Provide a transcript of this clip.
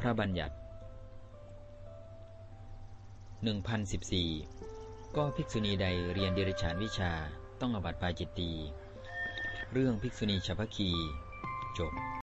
พระบัญญัติ 1014 ก็ภิกษุณีใดเรียนเดริฉานวิชาต้องอบัติปาจิตตี เรื่องภิกษุณีชาวพคี จบ